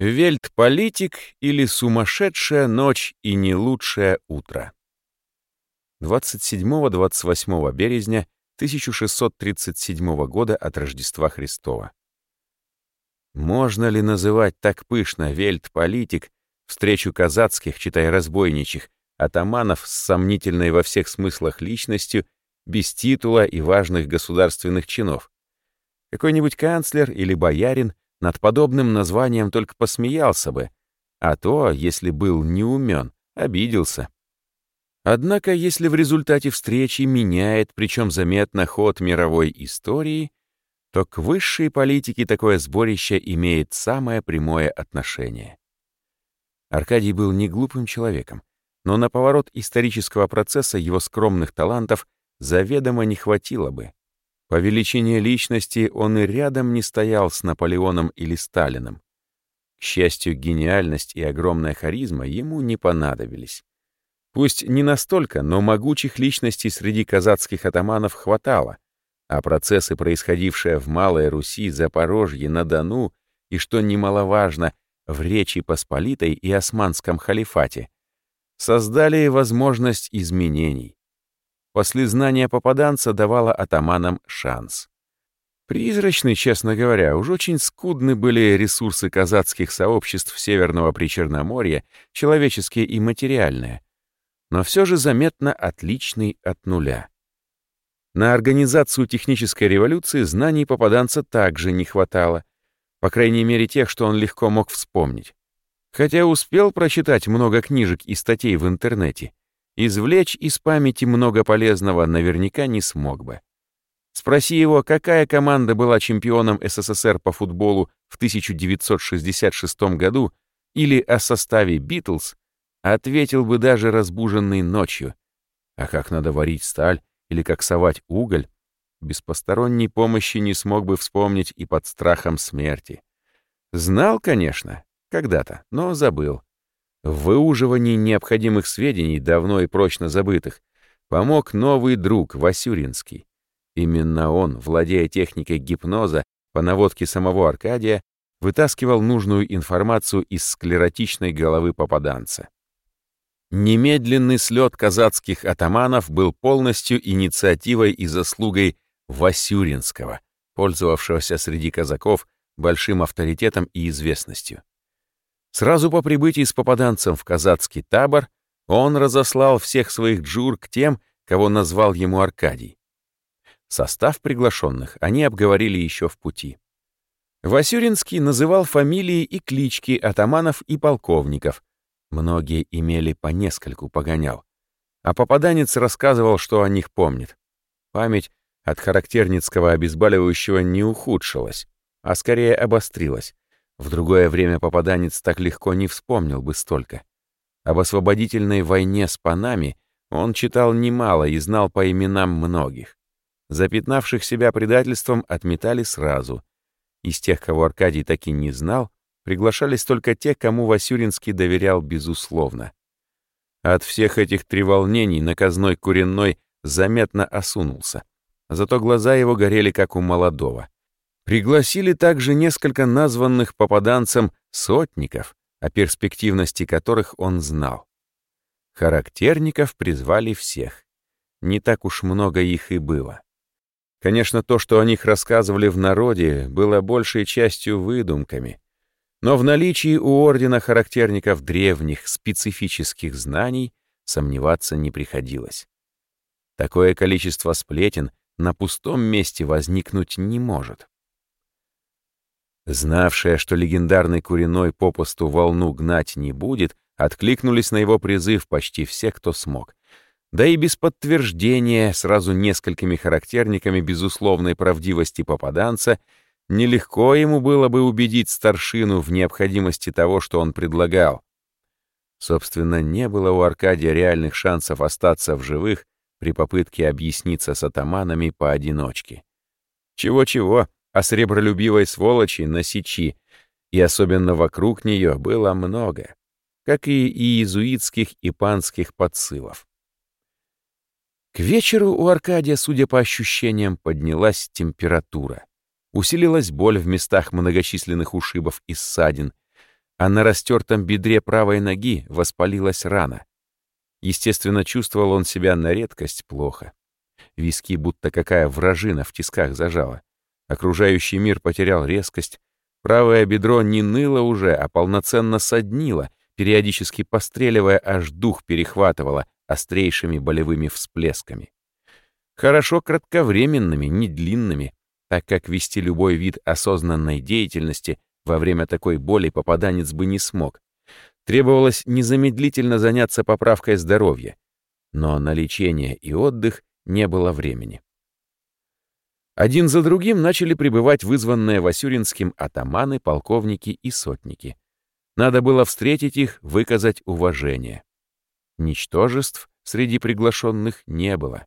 Вельт-политик или сумасшедшая ночь и не лучшее утро. 27-28 березня 1637 года от Рождества Христова. Можно ли называть так пышно вельт-политик встречу казацких, читай разбойничьих, атаманов с сомнительной во всех смыслах личностью, без титула и важных государственных чинов? Какой-нибудь канцлер или боярин над подобным названием только посмеялся бы, а то, если был неумен, обиделся. Однако, если в результате встречи меняет, причем заметно, ход мировой истории, то к высшей политике такое сборище имеет самое прямое отношение. Аркадий был не глупым человеком, но на поворот исторического процесса его скромных талантов заведомо не хватило бы. По величине личности он и рядом не стоял с Наполеоном или Сталином. К счастью, гениальность и огромная харизма ему не понадобились. Пусть не настолько, но могучих личностей среди казацких атаманов хватало, а процессы, происходившие в Малой Руси, Запорожье, на Дону и, что немаловажно, в Речи Посполитой и Османском халифате, создали возможность изменений. После знания попаданца давало атаманам шанс. Призрачны, честно говоря, уж очень скудны были ресурсы казацких сообществ Северного Причерноморья, человеческие и материальные, но все же заметно отличный от нуля. На организацию технической революции знаний попаданца также не хватало, по крайней мере тех, что он легко мог вспомнить. Хотя успел прочитать много книжек и статей в интернете, Извлечь из памяти много полезного наверняка не смог бы. Спроси его, какая команда была чемпионом СССР по футболу в 1966 году или о составе «Битлз», ответил бы даже разбуженный ночью. А как надо варить сталь или как совать уголь, без посторонней помощи не смог бы вспомнить и под страхом смерти. Знал, конечно, когда-то, но забыл. В выуживании необходимых сведений, давно и прочно забытых, помог новый друг Васюринский. Именно он, владея техникой гипноза по наводке самого Аркадия, вытаскивал нужную информацию из склеротичной головы попаданца. Немедленный слет казацких атаманов был полностью инициативой и заслугой Васюринского, пользовавшегося среди казаков большим авторитетом и известностью. Сразу по прибытии с попаданцем в казацкий табор он разослал всех своих джур к тем, кого назвал ему Аркадий. Состав приглашенных они обговорили еще в пути. Васюринский называл фамилии и клички атаманов и полковников. Многие имели по нескольку погонял. А попаданец рассказывал, что о них помнит. Память от характерницкого обезболивающего не ухудшилась, а скорее обострилась. В другое время попаданец так легко не вспомнил бы столько. Об освободительной войне с панами он читал немало и знал по именам многих. Запятнавших себя предательством отметали сразу. Из тех, кого Аркадий таки не знал, приглашались только те, кому Васюринский доверял безусловно. От всех этих треволнений наказной куренной заметно осунулся. Зато глаза его горели, как у молодого. Пригласили также несколько названных попаданцем сотников, о перспективности которых он знал. Характерников призвали всех. Не так уж много их и было. Конечно, то, что о них рассказывали в народе, было большей частью выдумками. Но в наличии у ордена характерников древних специфических знаний сомневаться не приходилось. Такое количество сплетен на пустом месте возникнуть не может. Знавшие, что легендарный Куриной попусту волну гнать не будет, откликнулись на его призыв почти все, кто смог. Да и без подтверждения сразу несколькими характерниками безусловной правдивости попаданца нелегко ему было бы убедить старшину в необходимости того, что он предлагал. Собственно, не было у Аркадия реальных шансов остаться в живых при попытке объясниться с атаманами поодиночке. Чего-чего, а сребролюбивой сволочи на Сичи, и особенно вокруг нее было много, как и иезуитских и панских подсылов. К вечеру у Аркадия, судя по ощущениям, поднялась температура. Усилилась боль в местах многочисленных ушибов и ссадин. а на растертом бедре правой ноги воспалилась рана. Естественно, чувствовал он себя на редкость плохо. Виски будто какая вражина в тисках зажала. Окружающий мир потерял резкость. Правое бедро не ныло уже, а полноценно соднило, периодически постреливая, аж дух перехватывало острейшими болевыми всплесками. Хорошо кратковременными, не длинными, так как вести любой вид осознанной деятельности во время такой боли попаданец бы не смог. Требовалось незамедлительно заняться поправкой здоровья, но на лечение и отдых не было времени. Один за другим начали прибывать вызванные Васюринским атаманы, полковники и сотники. Надо было встретить их, выказать уважение. Ничтожеств среди приглашенных не было.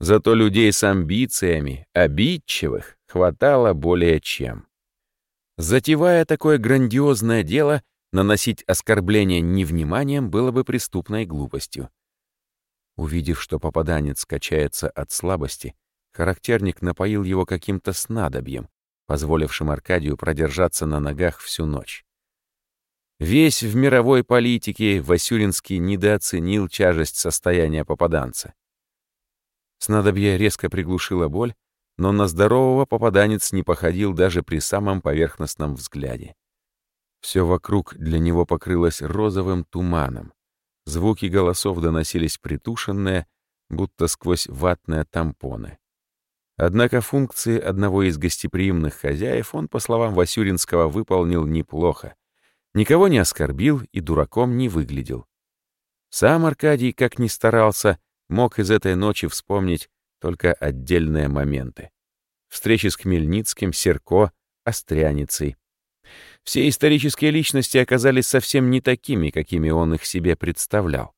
Зато людей с амбициями, обидчивых, хватало более чем. Затевая такое грандиозное дело, наносить оскорбление невниманием было бы преступной глупостью. Увидев, что попаданец качается от слабости, характерник напоил его каким-то снадобьем, позволившим Аркадию продержаться на ногах всю ночь. Весь в мировой политике Васюринский недооценил тяжесть состояния попаданца. Снадобье резко приглушило боль, но на здорового попаданец не походил даже при самом поверхностном взгляде. Все вокруг для него покрылось розовым туманом. Звуки голосов доносились притушенные, будто сквозь ватные тампоны. Однако функции одного из гостеприимных хозяев он, по словам Васюринского, выполнил неплохо. Никого не оскорбил и дураком не выглядел. Сам Аркадий, как ни старался, мог из этой ночи вспомнить только отдельные моменты. Встречи с Хмельницким, Серко, Остряницей. Все исторические личности оказались совсем не такими, какими он их себе представлял.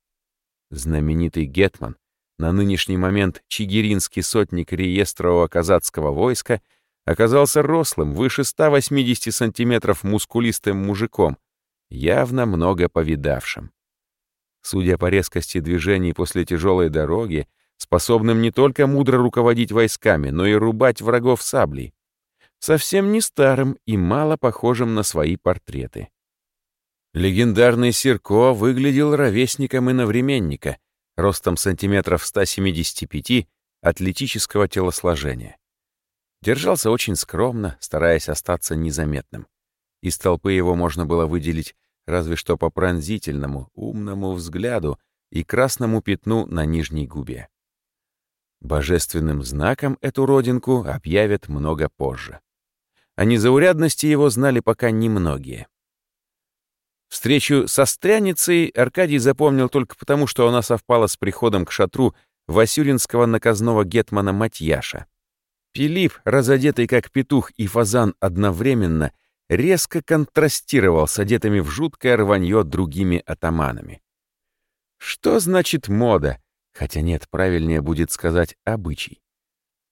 Знаменитый Гетман, на нынешний момент чигиринский сотник реестрового казацкого войска, оказался рослым, выше 180 сантиметров мускулистым мужиком, явно много повидавшим судя по резкости движений после тяжелой дороги, способным не только мудро руководить войсками, но и рубать врагов саблей. Совсем не старым и мало похожим на свои портреты. Легендарный Сирко выглядел ровесником иновременника, ростом сантиметров 175, атлетического телосложения. Держался очень скромно, стараясь остаться незаметным. Из толпы его можно было выделить разве что по пронзительному, умному взгляду и красному пятну на нижней губе. Божественным знаком эту родинку объявят много позже. О незаурядности его знали пока немногие. Встречу со стряницей Аркадий запомнил только потому, что она совпала с приходом к шатру Васюринского наказного гетмана Матьяша. Пилип, разодетый как петух и фазан одновременно, резко контрастировал с одетыми в жуткое рванье другими атаманами. Что значит мода? Хотя нет, правильнее будет сказать обычай.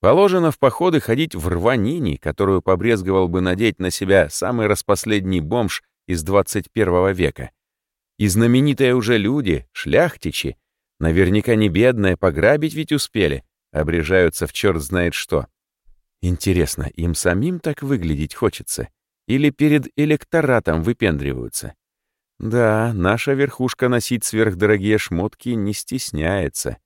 Положено в походы ходить в рванине, которую побрезговал бы надеть на себя самый распоследний бомж из 21 века. И знаменитые уже люди, шляхтичи, наверняка не бедные, пограбить ведь успели, обрежаются в черт знает что. Интересно, им самим так выглядеть хочется? Или перед электоратом выпендриваются. Да, наша верхушка носить сверхдорогие шмотки не стесняется.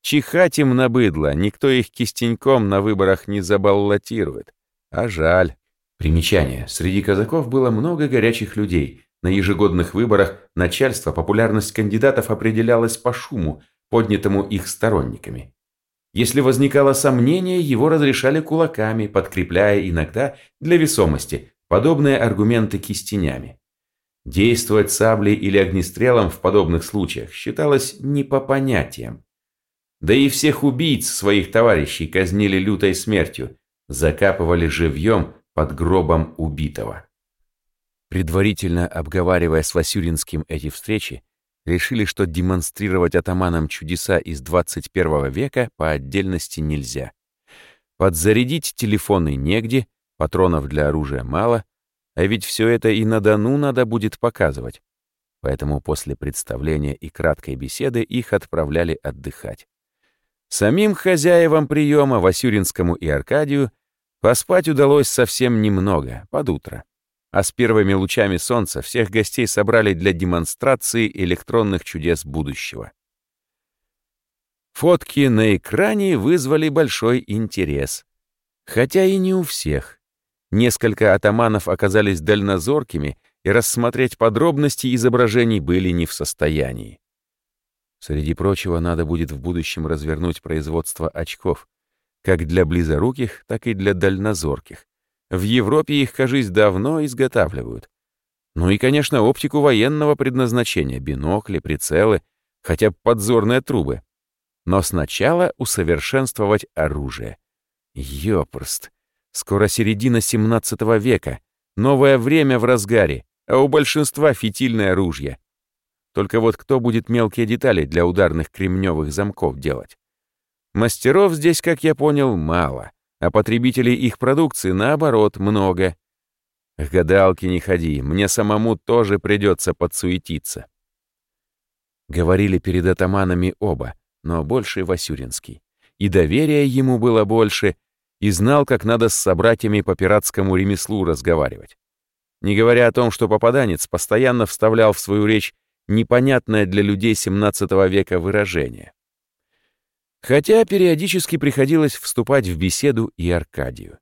Чихать им на быдло, никто их кистеньком на выборах не забаллотирует. А жаль. Примечание. Среди казаков было много горячих людей. На ежегодных выборах начальство популярность кандидатов определялась по шуму, поднятому их сторонниками. Если возникало сомнение, его разрешали кулаками, подкрепляя иногда для весомости подобные аргументы кистенями. Действовать саблей или огнестрелом в подобных случаях считалось не по понятиям. Да и всех убийц своих товарищей казнили лютой смертью, закапывали живьем под гробом убитого. Предварительно обговаривая с Васюринским эти встречи, решили, что демонстрировать атаманам чудеса из 21 века по отдельности нельзя. Подзарядить телефоны негде, Патронов для оружия мало, а ведь все это и на Дону надо будет показывать. Поэтому после представления и краткой беседы их отправляли отдыхать. Самим хозяевам приема, Васюринскому и Аркадию, поспать удалось совсем немного, под утро. а с первыми лучами солнца всех гостей собрали для демонстрации электронных чудес будущего. Фотки на экране вызвали большой интерес. Хотя и не у всех. Несколько атаманов оказались дальнозоркими и рассмотреть подробности изображений были не в состоянии. Среди прочего, надо будет в будущем развернуть производство очков, как для близоруких, так и для дальнозорких. В Европе их, кажись, давно изготавливают. Ну и, конечно, оптику военного предназначения, бинокли, прицелы, хотя бы подзорные трубы. Но сначала усовершенствовать оружие. Ёпрст. Скоро середина 17 века. Новое время в разгаре, а у большинства фитильное ружье. Только вот кто будет мелкие детали для ударных кремневых замков делать? Мастеров здесь, как я понял, мало а потребителей их продукции, наоборот, много. К гадалке не ходи, мне самому тоже придется подсуетиться. Говорили перед атаманами оба, но больше Васюринский. И доверия ему было больше, и знал, как надо с собратьями по пиратскому ремеслу разговаривать. Не говоря о том, что попаданец постоянно вставлял в свою речь непонятное для людей XVII века выражение. Хотя периодически приходилось вступать в беседу и Аркадию.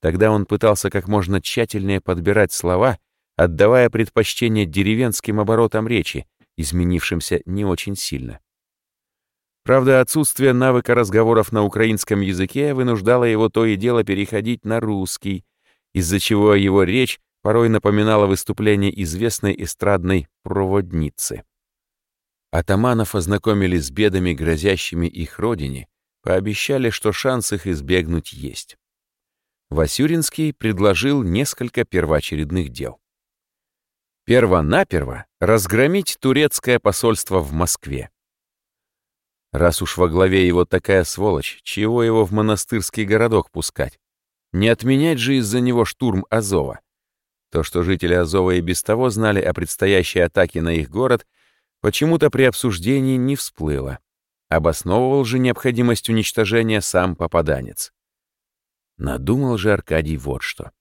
Тогда он пытался как можно тщательнее подбирать слова, отдавая предпочтение деревенским оборотам речи, изменившимся не очень сильно. Правда, отсутствие навыка разговоров на украинском языке вынуждало его то и дело переходить на русский, из-за чего его речь порой напоминала выступление известной эстрадной проводницы. Атаманов ознакомили с бедами, грозящими их родине, пообещали, что шанс их избегнуть есть. Васюринский предложил несколько первоочередных дел. Первонаперво разгромить турецкое посольство в Москве. Раз уж во главе его такая сволочь, чего его в монастырский городок пускать? Не отменять же из-за него штурм Азова. То, что жители Азова и без того знали о предстоящей атаке на их город, почему-то при обсуждении не всплыло. Обосновывал же необходимость уничтожения сам попаданец. Надумал же Аркадий вот что.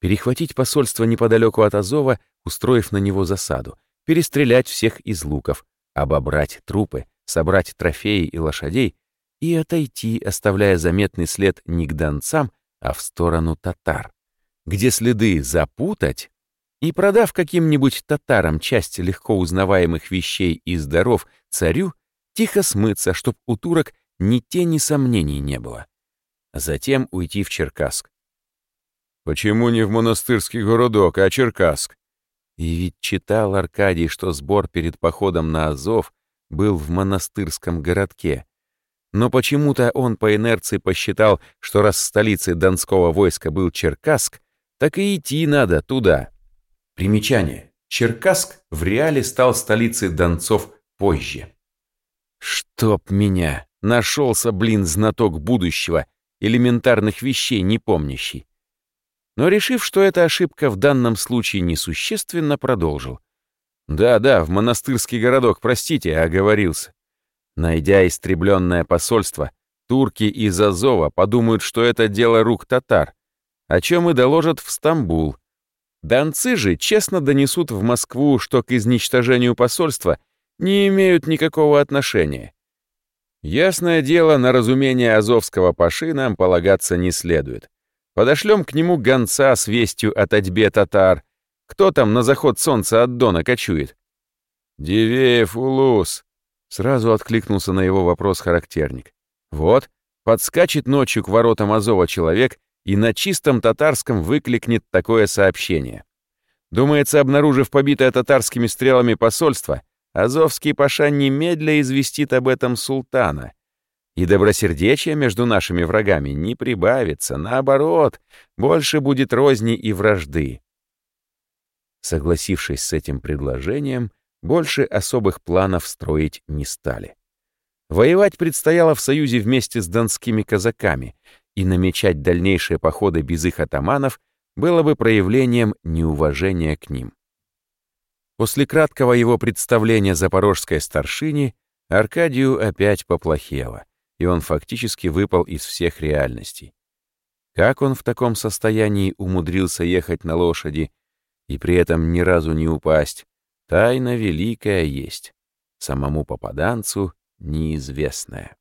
Перехватить посольство неподалеку от Азова, устроив на него засаду, перестрелять всех из луков, обобрать трупы, собрать трофеи и лошадей и отойти, оставляя заметный след не к донцам, а в сторону татар, где следы запутать и, продав каким-нибудь татарам часть легко узнаваемых вещей и здоров царю, тихо смыться, чтоб у турок ни тени сомнений не было. Затем уйти в Черкасск. Почему не в монастырский городок, а Черкасск? И ведь читал Аркадий, что сбор перед походом на Азов был в монастырском городке. Но почему-то он по инерции посчитал, что раз столицей донского войска был Черкасск, так и идти надо туда. Примечание. Черкасск в реале стал столицей Донцов позже. Чтоб меня! Нашелся, блин, знаток будущего, элементарных вещей не помнящий. Но решив, что эта ошибка в данном случае несущественно, продолжил. Да-да, в монастырский городок, простите, оговорился. Найдя истребленное посольство, турки из Азова подумают, что это дело рук татар, о чем и доложат в Стамбул, Донцы же честно донесут в Москву, что к изничтожению посольства не имеют никакого отношения. Ясное дело, на разумение азовского паши нам полагаться не следует. Подошлем к нему гонца с вестью о татьбе татар. Кто там на заход солнца от Дона кочует? «Дивеев Улус», — сразу откликнулся на его вопрос характерник. «Вот, подскачет ночью к воротам Азова человек и на чистом татарском выкликнет такое сообщение. Думается, обнаружив побитое татарскими стрелами посольство, Азовский паша немедля известит об этом султана. И добросердечие между нашими врагами не прибавится, наоборот, больше будет розни и вражды. Согласившись с этим предложением, больше особых планов строить не стали. Воевать предстояло в союзе вместе с донскими казаками, и намечать дальнейшие походы без их атаманов было бы проявлением неуважения к ним. После краткого его представления запорожской старшине Аркадию опять поплохело, и он фактически выпал из всех реальностей. Как он в таком состоянии умудрился ехать на лошади, И при этом ни разу не упасть. Тайна великая есть. Самому попаданцу неизвестная.